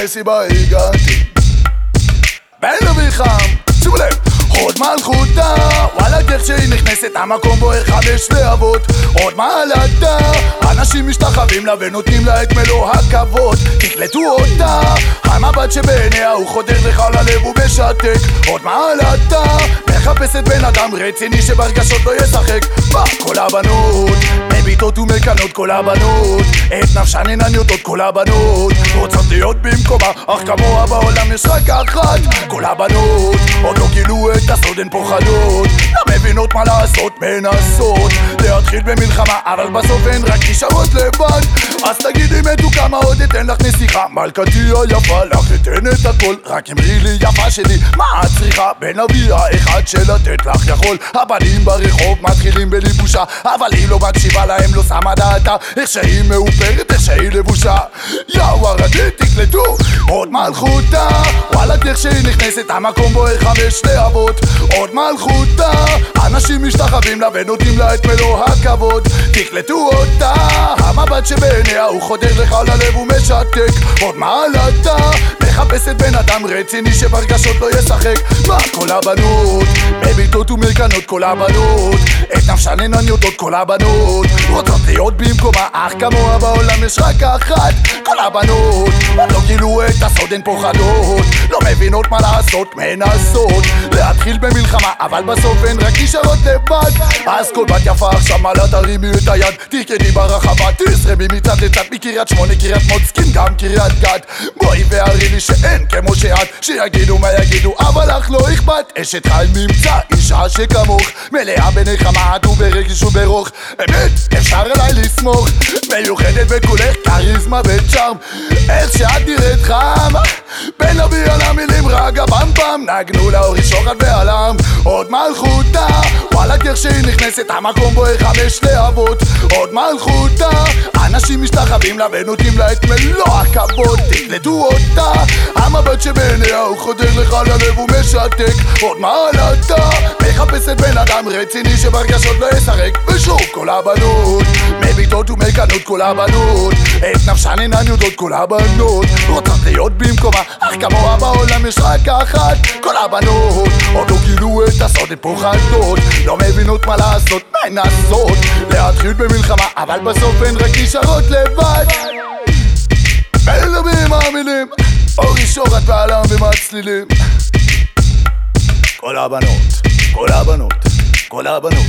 למסיבה הגעתי. בין אביחם, שימו לב עוד מלכותה. וואלה איך שהיא נכנסת המקום בוער חמש להבות עוד מעלתה אנשים משתחווים לה ונותנים לה את מלוא הכבוד. תקלטו אותה המבט שבעיניה הוא חודר לך ללב ומשתק עוד מעלתה מחפשת בן אדם רציני שברגשות לא ישחק. מה כל הבנות מביטות ומקנות כל הבנות. את נפשן אינן יודעות כל הבנות. רוצות להיות במקומה אך כמוה בעולם יש רק אחת. כל הבנות עוד לא גילו את הסוד הן פוחדות. לא מבינות מה לעשות מנסות להתחיל במלחמה אבל בסוף הן רק נשארות לבד אז תגידי מתו כמה עוד אתן לך נסיכה? מלכתי היפה לך אתן את הכל רק אמרי לי יפה שלי. מה את צריכה? בן אביה אחד שלתת לך יכול. הבנים ברחוב מתחילים בלי בושה אבל היא לא מקשיבה להם לא שמה דעתה. איך שהיא מאופרת איך שהיא לבושה. יאו הרדית תקלטו עוד מלכותה. וואלה איך שהיא נכנסת המקום בוער חמש להבות. עוד מלכותה. אנשים משתחווים לה ונותנים לה את מלוא הכבוד. תקלטו אותה המבט הוא חודר לך ללב ומשתק עוד מעלתה מחפשת בן אדם רציני שברגשות לא ישחק. מה כל הבנות מביטות ומרקנות כל הבנות. את נפשן אינן יודעות כל הבנות. רוצות להיות במקומה אך כמוה בעולם יש רק אחת כל הבנות. עוד לא גילו את הסוד הן פוחדות. לא מבינות מה לעשות מנסות. להתחיל במלחמה אבל בסוף הן רק נשארות לבד. אז כל בת יפה עכשיו מעלה תרימי את היד. תרקדי ברחבה תזרמי מצד לצד. מקריית שמונה קריית מוצקין גם קריית גת. בואי והרי לי שאין כמו שאת. שיגידו מה יגידו אבל לך לא אכפת. אשת חי ממצא אישה שכמוך מלאה בנחמה וברגש וברוך. אמת אפשר עליי לסמוך. מיוחדת בכולך כריזמה וצ'ארם איך שאת נראית חם. בין על המילים רגע במ פעם. נגנו לאורי שוחד ועלם עוד מלכותה. וואלה איך שהיא נכנסת המקום בוער חמש להבות. עוד מלכותה אנשים משתחווים לה ונותנים לה את מלוא הכבוד. תקלטו אותה המבט שבעיניה הוא חודר לך ללב ומשתק. עוד מעלתה מחפשת בן אדם רציני שברגשות לא ישחק. ושוב כל הבנות מביטות ומקנות כל הבנות. את נפשן אינן יודעות כל הבנות. רוצות להיות במקומה אך כמוה בעולם יש רק אחת כל הבנות הן פוחדות לא מבינות מה לעשות מנסות להתחיל במלחמה אבל בסוף הן רק נשארות לבד. אלה המילים אורי שורת ועלם ומהצלילים כל הבנות, כל הבנות, כל הבנות